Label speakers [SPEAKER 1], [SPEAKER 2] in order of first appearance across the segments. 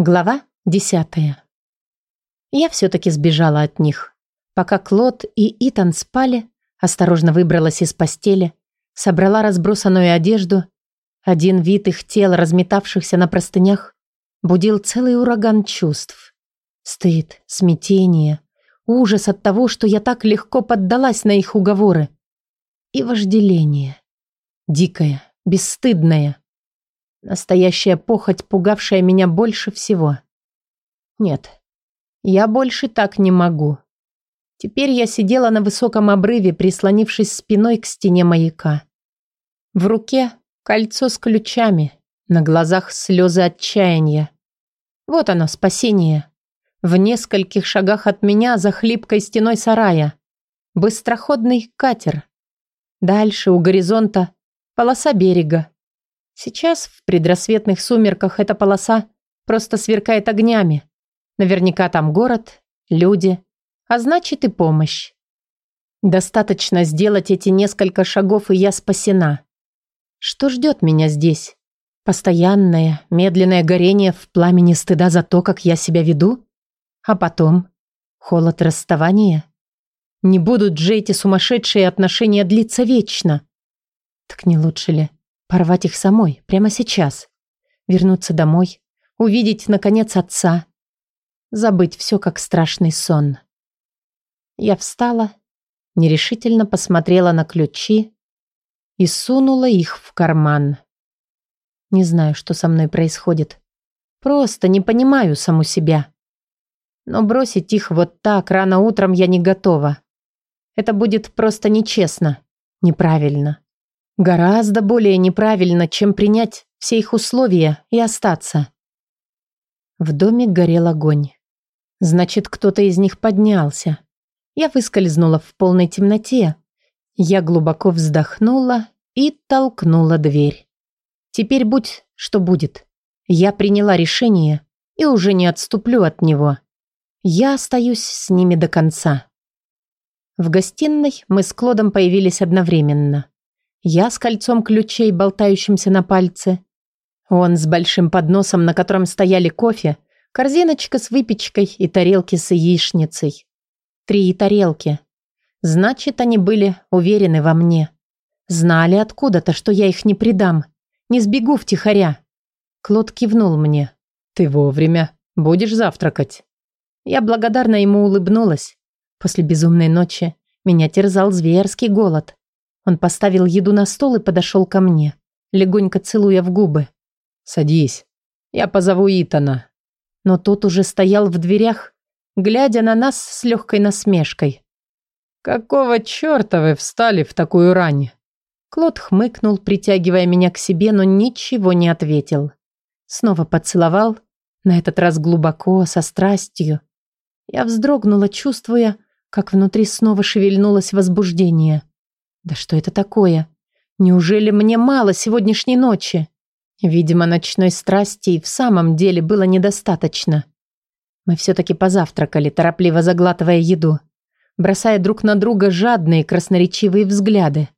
[SPEAKER 1] Глава десятая. Я все-таки сбежала от них. Пока Клод и Итан спали, осторожно выбралась из постели, собрала разбросанную одежду. Один вид их тел, разметавшихся на простынях, будил целый ураган чувств. Стыд, смятение, ужас от того, что я так легко поддалась на их уговоры. И вожделение. Дикое, бесстыдное. Настоящая похоть, пугавшая меня больше всего. Нет, я больше так не могу. Теперь я сидела на высоком обрыве, прислонившись спиной к стене маяка. В руке кольцо с ключами, на глазах слезы отчаяния. Вот оно, спасение. В нескольких шагах от меня за хлипкой стеной сарая. Быстроходный катер. Дальше у горизонта полоса берега. Сейчас в предрассветных сумерках эта полоса просто сверкает огнями. Наверняка там город, люди, а значит и помощь. Достаточно сделать эти несколько шагов, и я спасена. Что ждет меня здесь? Постоянное, медленное горение в пламени стыда за то, как я себя веду? А потом холод расставания? Не будут же эти сумасшедшие отношения длиться вечно? Так не лучше ли Порвать их самой, прямо сейчас. Вернуться домой, увидеть, наконец, отца. Забыть все, как страшный сон. Я встала, нерешительно посмотрела на ключи и сунула их в карман. Не знаю, что со мной происходит. Просто не понимаю саму себя. Но бросить их вот так рано утром я не готова. Это будет просто нечестно, неправильно. Гораздо более неправильно, чем принять все их условия и остаться. В доме горел огонь. Значит, кто-то из них поднялся. Я выскользнула в полной темноте. Я глубоко вздохнула и толкнула дверь. Теперь будь, что будет. Я приняла решение и уже не отступлю от него. Я остаюсь с ними до конца. В гостиной мы с Клодом появились одновременно. Я с кольцом ключей, болтающимся на пальце. Он с большим подносом, на котором стояли кофе, корзиночка с выпечкой и тарелки с яичницей. Три тарелки. Значит, они были уверены во мне. Знали откуда-то, что я их не предам. Не сбегу втихаря. Клод кивнул мне. «Ты вовремя. Будешь завтракать?» Я благодарно ему улыбнулась. После безумной ночи меня терзал зверский голод. Он поставил еду на стол и подошел ко мне, легонько целуя в губы. «Садись. Я позову Итана». Но тот уже стоял в дверях, глядя на нас с легкой насмешкой. «Какого черта вы встали в такую рань?» Клод хмыкнул, притягивая меня к себе, но ничего не ответил. Снова поцеловал, на этот раз глубоко, со страстью. Я вздрогнула, чувствуя, как внутри снова шевельнулось возбуждение. Да что это такое? Неужели мне мало сегодняшней ночи? Видимо, ночной страсти и в самом деле было недостаточно. Мы все-таки позавтракали, торопливо заглатывая еду, бросая друг на друга жадные красноречивые взгляды.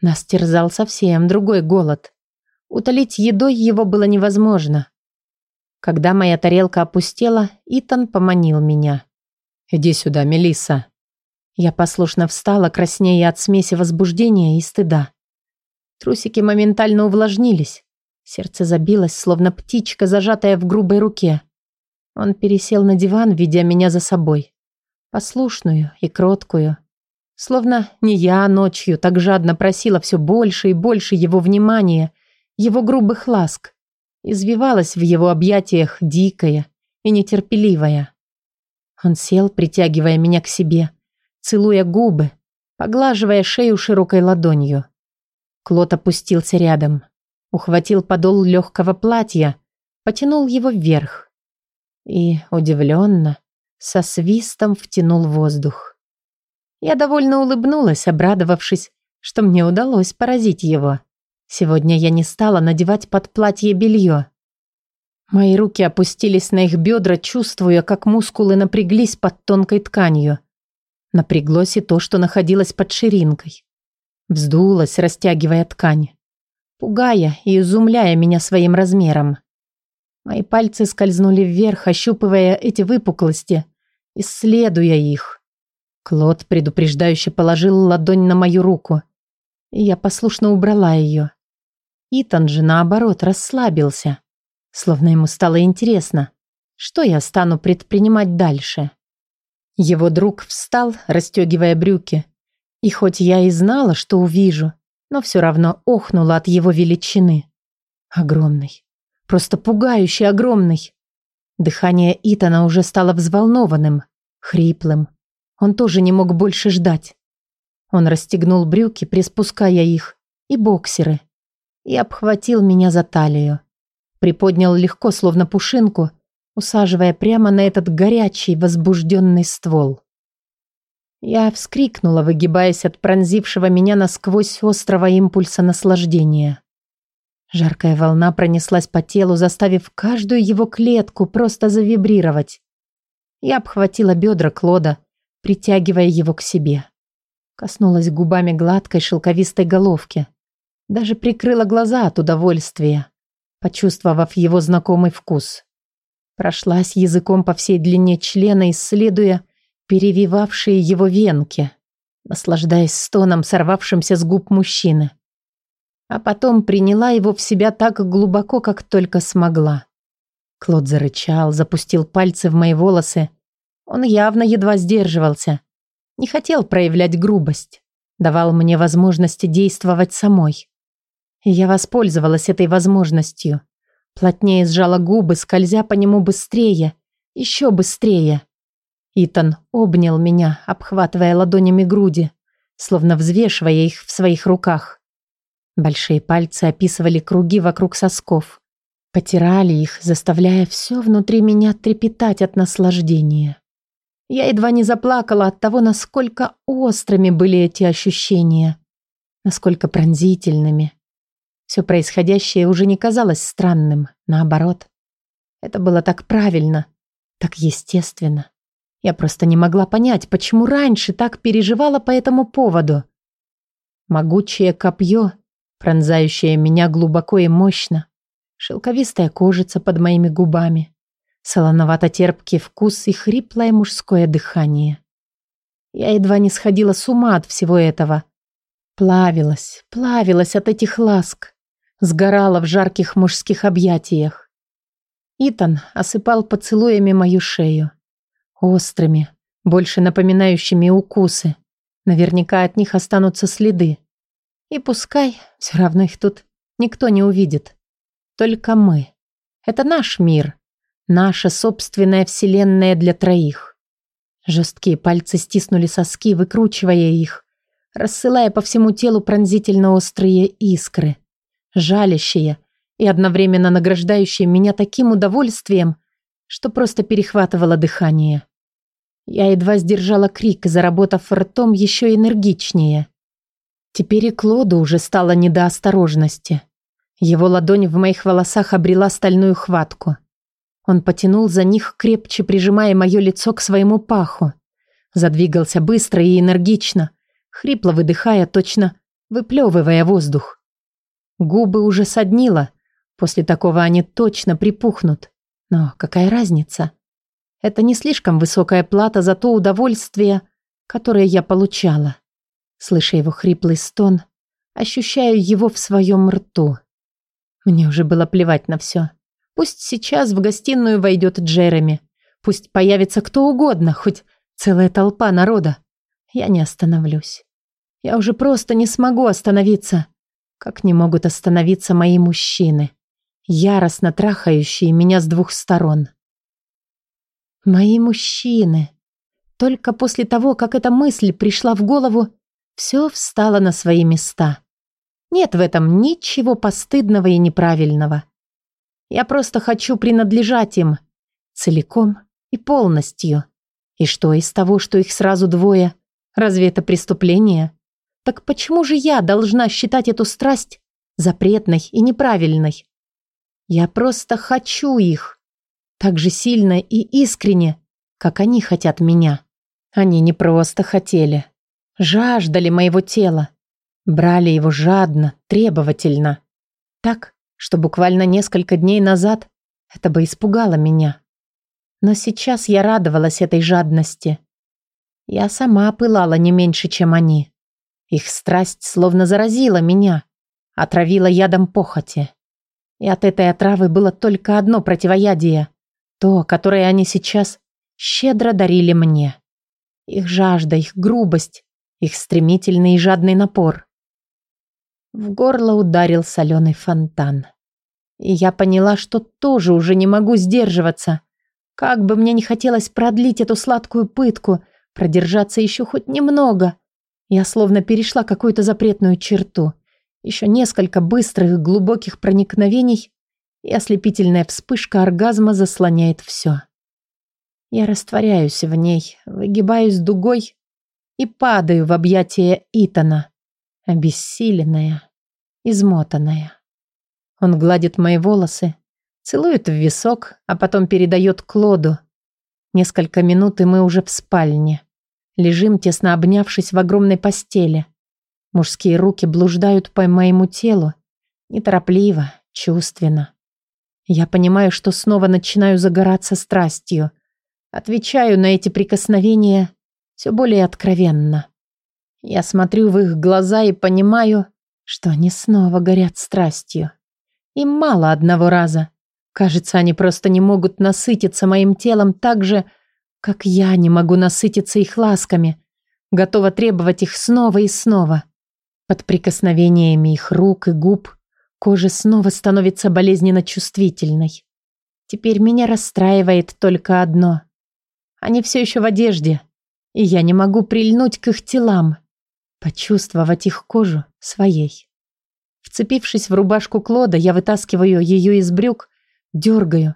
[SPEAKER 1] Нас терзал совсем другой голод. Утолить едой его было невозможно. Когда моя тарелка опустела, Итан поманил меня. «Иди сюда, Мелисса. Я послушно встала, краснея от смеси возбуждения и стыда. Трусики моментально увлажнились. Сердце забилось, словно птичка, зажатая в грубой руке. Он пересел на диван, ведя меня за собой. Послушную и кроткую. Словно не я ночью так жадно просила все больше и больше его внимания, его грубых ласк. Извивалась в его объятиях дикая и нетерпеливая. Он сел, притягивая меня к себе, целуя губы, поглаживая шею широкой ладонью. Клод опустился рядом, ухватил подол легкого платья, потянул его вверх и, удивленно, со свистом втянул воздух. Я довольно улыбнулась, обрадовавшись, что мне удалось поразить его. Сегодня я не стала надевать под платье белье. Мои руки опустились на их бедра, чувствуя, как мускулы напряглись под тонкой тканью. Напряглось и то, что находилось под ширинкой. Вздулась, растягивая ткань. Пугая и изумляя меня своим размером. Мои пальцы скользнули вверх, ощупывая эти выпуклости, исследуя их. Клод предупреждающе положил ладонь на мою руку, и я послушно убрала ее. Итан же, наоборот, расслабился, словно ему стало интересно, что я стану предпринимать дальше. Его друг встал, расстегивая брюки, и хоть я и знала, что увижу, но все равно охнула от его величины. Огромный. Просто пугающе огромный. Дыхание Итана уже стало взволнованным, хриплым. Он тоже не мог больше ждать. Он расстегнул брюки, приспуская их, и боксеры, и обхватил меня за талию. Приподнял легко, словно пушинку, усаживая прямо на этот горячий, возбужденный ствол. Я вскрикнула, выгибаясь от пронзившего меня насквозь острого импульса наслаждения. Жаркая волна пронеслась по телу, заставив каждую его клетку просто завибрировать. Я обхватила бедра Клода, притягивая его к себе. Коснулась губами гладкой шелковистой головки. Даже прикрыла глаза от удовольствия, почувствовав его знакомый вкус. Прошлась языком по всей длине члена, исследуя перевивавшие его венки, наслаждаясь стоном, сорвавшимся с губ мужчины. А потом приняла его в себя так глубоко, как только смогла. Клод зарычал, запустил пальцы в мои волосы. Он явно едва сдерживался. Не хотел проявлять грубость. Давал мне возможности действовать самой. Я воспользовалась этой возможностью. Плотнее сжала губы, скользя по нему быстрее, еще быстрее. Итан обнял меня, обхватывая ладонями груди, словно взвешивая их в своих руках. Большие пальцы описывали круги вокруг сосков. Потирали их, заставляя все внутри меня трепетать от наслаждения. Я едва не заплакала от того, насколько острыми были эти ощущения, насколько пронзительными. Все происходящее уже не казалось странным, наоборот. Это было так правильно, так естественно. Я просто не могла понять, почему раньше так переживала по этому поводу. Могучее копье, пронзающее меня глубоко и мощно, шелковистая кожица под моими губами, солоновато-терпкий вкус и хриплое мужское дыхание. Я едва не сходила с ума от всего этого. Плавилась, плавилась от этих ласк, сгорала в жарких мужских объятиях. Итан осыпал поцелуями мою шею. Острыми, больше напоминающими укусы. Наверняка от них останутся следы. И пускай, все равно их тут никто не увидит. Только мы. Это наш мир. Наша собственная вселенная для троих. Жесткие пальцы стиснули соски, выкручивая их, рассылая по всему телу пронзительно острые искры, жалящие и одновременно награждающие меня таким удовольствием, что просто перехватывало дыхание. Я едва сдержала крик, заработав ртом еще энергичнее. Теперь и Клоду уже стало не до осторожности. Его ладонь в моих волосах обрела стальную хватку. Он потянул за них, крепче прижимая мое лицо к своему паху. Задвигался быстро и энергично, хрипло выдыхая, точно выплевывая воздух. Губы уже соднило. После такого они точно припухнут. Но какая разница? Это не слишком высокая плата за то удовольствие, которое я получала. Слыша его хриплый стон, ощущаю его в своем рту. Мне уже было плевать на все. Пусть сейчас в гостиную войдет Джереми. Пусть появится кто угодно, хоть целая толпа народа. Я не остановлюсь. Я уже просто не смогу остановиться, как не могут остановиться мои мужчины, яростно трахающие меня с двух сторон. Мои мужчины. Только после того, как эта мысль пришла в голову, все встало на свои места. Нет в этом ничего постыдного и неправильного. Я просто хочу принадлежать им целиком и полностью. И что из того, что их сразу двое? Разве это преступление? Так почему же я должна считать эту страсть запретной и неправильной? Я просто хочу их так же сильно и искренне, как они хотят меня. Они не просто хотели. Жаждали моего тела. Брали его жадно, требовательно. Так, что буквально несколько дней назад Это бы испугало меня. Но сейчас я радовалась этой жадности. Я сама пылала не меньше, чем они. Их страсть словно заразила меня, отравила ядом похоти. И от этой отравы было только одно противоядие, то, которое они сейчас щедро дарили мне. Их жажда, их грубость, их стремительный и жадный напор. В горло ударил соленый фонтан. И я поняла, что тоже уже не могу сдерживаться. Как бы мне не хотелось продлить эту сладкую пытку, продержаться еще хоть немного. Я словно перешла какую-то запретную черту. Еще несколько быстрых глубоких проникновений, и ослепительная вспышка оргазма заслоняет все. Я растворяюсь в ней, выгибаюсь дугой и падаю в объятия Итана, обессиленная, измотанная. Он гладит мои волосы, целует в висок, а потом передает Клоду. Несколько минут, и мы уже в спальне. Лежим, тесно обнявшись в огромной постели. Мужские руки блуждают по моему телу. Неторопливо, чувственно. Я понимаю, что снова начинаю загораться страстью. Отвечаю на эти прикосновения все более откровенно. Я смотрю в их глаза и понимаю, что они снова горят страстью. Им мало одного раза. Кажется, они просто не могут насытиться моим телом так же, как я не могу насытиться их ласками, готова требовать их снова и снова. Под прикосновениями их рук и губ кожа снова становится болезненно чувствительной. Теперь меня расстраивает только одно. Они все еще в одежде, и я не могу прильнуть к их телам, почувствовать их кожу своей. Вцепившись в рубашку Клода, я вытаскиваю ее из брюк, дергаю.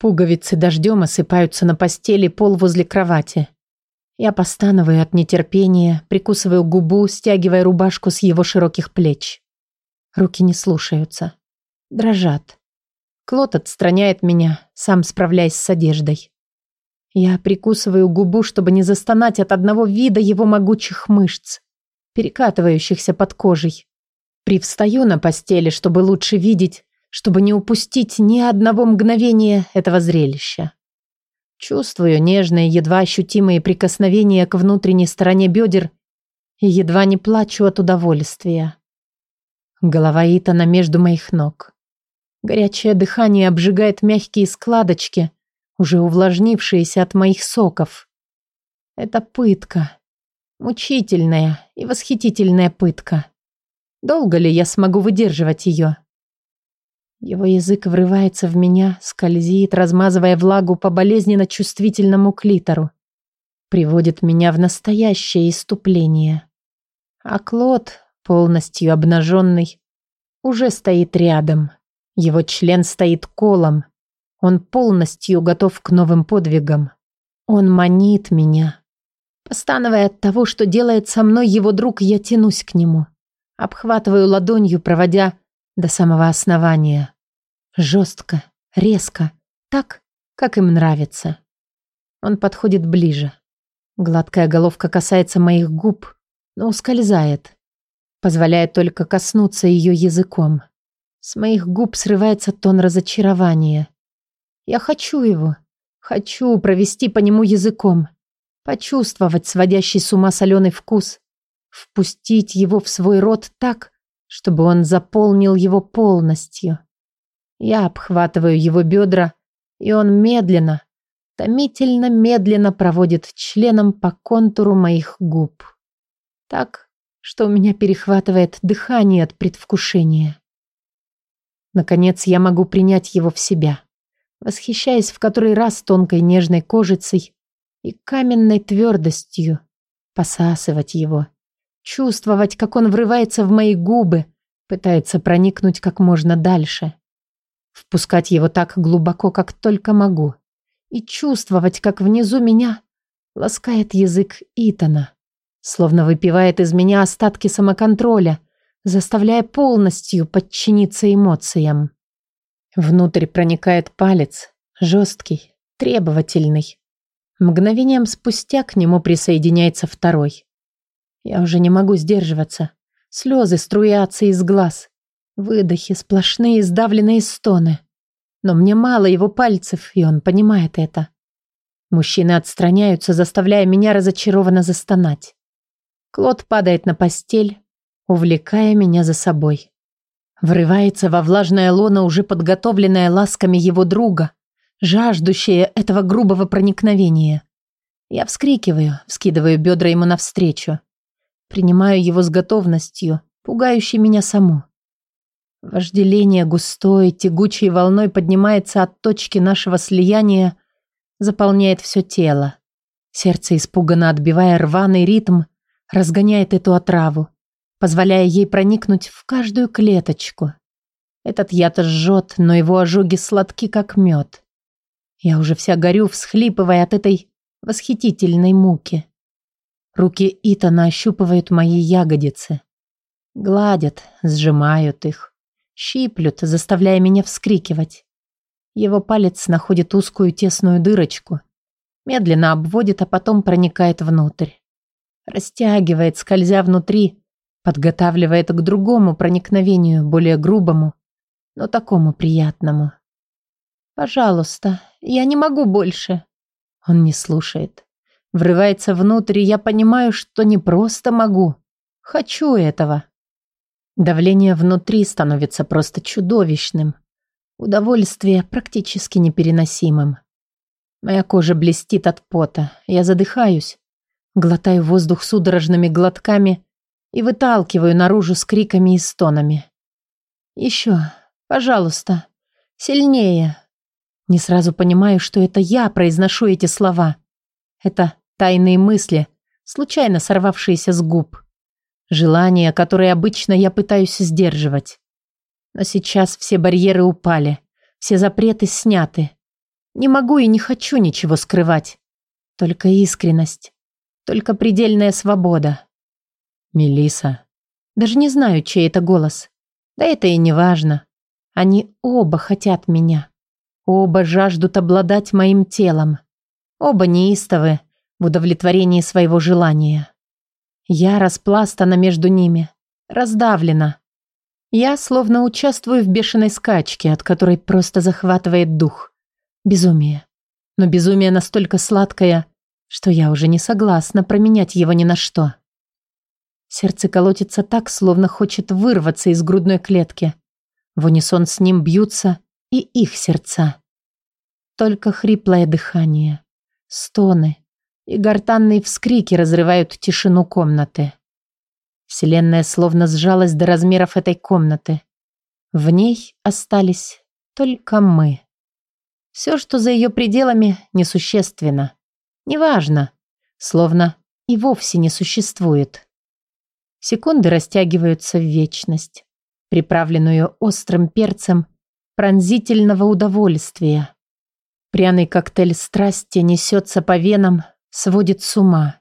[SPEAKER 1] Пуговицы дождем осыпаются на постели пол возле кровати. Я постановаю от нетерпения, прикусываю губу, стягивая рубашку с его широких плеч. Руки не слушаются. Дрожат. Клод отстраняет меня, сам справляясь с одеждой. Я прикусываю губу, чтобы не застонать от одного вида его могучих мышц, перекатывающихся под кожей. Привстаю на постели, чтобы лучше видеть, чтобы не упустить ни одного мгновения этого зрелища. Чувствую нежные, едва ощутимые прикосновения к внутренней стороне бедер и едва не плачу от удовольствия. Голова Итана между моих ног. Горячее дыхание обжигает мягкие складочки, уже увлажнившиеся от моих соков. Это пытка. Мучительная и восхитительная пытка. Долго ли я смогу выдерживать ее? Его язык врывается в меня, скользит, размазывая влагу по болезненно чувствительному клитору. Приводит меня в настоящее иступление. А Клод, полностью обнаженный, уже стоит рядом. Его член стоит колом. Он полностью готов к новым подвигам. Он манит меня. Постановая от того, что делает со мной его друг, я тянусь к нему. Обхватываю ладонью, проводя до самого основания. Жестко, резко, так, как им нравится. Он подходит ближе. Гладкая головка касается моих губ, но ускользает. Позволяет только коснуться ее языком. С моих губ срывается тон разочарования. Я хочу его. Хочу провести по нему языком. Почувствовать сводящий с ума соленый вкус впустить его в свой рот так, чтобы он заполнил его полностью. Я обхватываю его бедра, и он медленно, томительно медленно проводит членом по контуру моих губ. Так, что у меня перехватывает дыхание от предвкушения. Наконец я могу принять его в себя, восхищаясь в который раз тонкой нежной кожицей и каменной твердостью, посасывать его, Чувствовать, как он врывается в мои губы, пытается проникнуть как можно дальше. Впускать его так глубоко, как только могу. И чувствовать, как внизу меня ласкает язык Итана, словно выпивает из меня остатки самоконтроля, заставляя полностью подчиниться эмоциям. Внутрь проникает палец, жесткий, требовательный. Мгновением спустя к нему присоединяется второй. Я уже не могу сдерживаться. Слезы струятся из глаз. Выдохи, сплошные сдавленные стоны. Но мне мало его пальцев, и он понимает это. Мужчины отстраняются, заставляя меня разочарованно застонать. Клод падает на постель, увлекая меня за собой. Врывается во влажное лоно, уже подготовленное ласками его друга, жаждущее этого грубого проникновения. Я вскрикиваю, вскидываю бедра ему навстречу. Принимаю его с готовностью, пугающей меня саму. Вожделение густой, тягучей волной поднимается от точки нашего слияния, заполняет все тело. Сердце, испуганно отбивая рваный ритм, разгоняет эту отраву, позволяя ей проникнуть в каждую клеточку. Этот яд жжет, но его ожоги сладки, как мед. Я уже вся горю, всхлипывая от этой восхитительной муки. Руки Итана ощупывают мои ягодицы. Гладят, сжимают их. Щиплют, заставляя меня вскрикивать. Его палец находит узкую тесную дырочку. Медленно обводит, а потом проникает внутрь. Растягивает, скользя внутри, подготавливает к другому проникновению, более грубому, но такому приятному. «Пожалуйста, я не могу больше». Он не слушает. Врывается внутрь, и я понимаю, что не просто могу. Хочу этого. Давление внутри становится просто чудовищным. Удовольствие практически непереносимым. Моя кожа блестит от пота. Я задыхаюсь. Глотаю воздух судорожными глотками и выталкиваю наружу с криками и стонами. «Еще, пожалуйста, сильнее!» Не сразу понимаю, что это я произношу эти слова. Это тайные мысли, случайно сорвавшиеся с губ. Желания, которые обычно я пытаюсь сдерживать. Но сейчас все барьеры упали, все запреты сняты. Не могу и не хочу ничего скрывать. Только искренность, только предельная свобода. Мелиса. Даже не знаю, чей это голос. Да это и не важно. Они оба хотят меня. Оба жаждут обладать моим телом. Оба неистовы в удовлетворении своего желания. Я распластана между ними, раздавлена. Я словно участвую в бешеной скачке, от которой просто захватывает дух. Безумие. Но безумие настолько сладкое, что я уже не согласна променять его ни на что. Сердце колотится так, словно хочет вырваться из грудной клетки. В унисон с ним бьются и их сердца. Только хриплое дыхание, стоны и гортанные вскрики разрывают тишину комнаты. Вселенная словно сжалась до размеров этой комнаты. В ней остались только мы. Все, что за ее пределами, несущественно. Неважно, словно и вовсе не существует. Секунды растягиваются в вечность, приправленную острым перцем пронзительного удовольствия. Пряный коктейль страсти несется по венам, сводит с ума.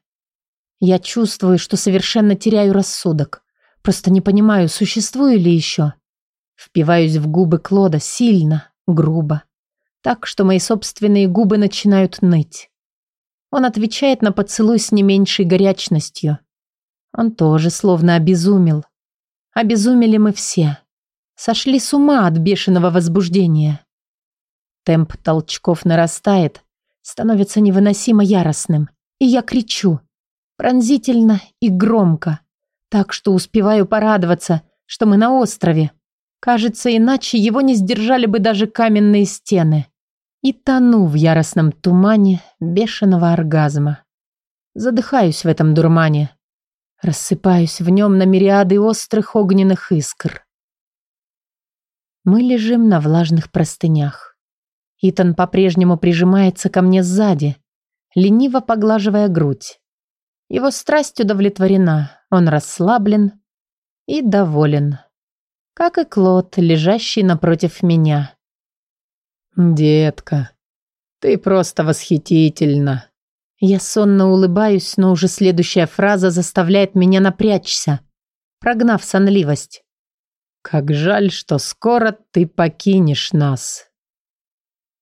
[SPEAKER 1] Я чувствую, что совершенно теряю рассудок. Просто не понимаю, существую ли еще. Впиваюсь в губы Клода сильно, грубо. Так, что мои собственные губы начинают ныть. Он отвечает на поцелуй с не меньшей горячностью. Он тоже словно обезумел. Обезумели мы все. Сошли с ума от бешеного возбуждения. Темп толчков нарастает, становится невыносимо яростным. И я кричу. Пронзительно и громко. Так что успеваю порадоваться, что мы на острове. Кажется, иначе его не сдержали бы даже каменные стены. И тону в яростном тумане бешеного оргазма. Задыхаюсь в этом дурмане. Рассыпаюсь в нем на мириады острых огненных искр. Мы лежим на влажных простынях. Итан по-прежнему прижимается ко мне сзади, лениво поглаживая грудь. Его страсть удовлетворена, он расслаблен и доволен. Как и Клод, лежащий напротив меня.
[SPEAKER 2] «Детка, ты просто восхитительна!»
[SPEAKER 1] Я сонно улыбаюсь, но уже следующая фраза заставляет меня напрячься, прогнав сонливость.
[SPEAKER 2] «Как жаль, что скоро ты покинешь нас!»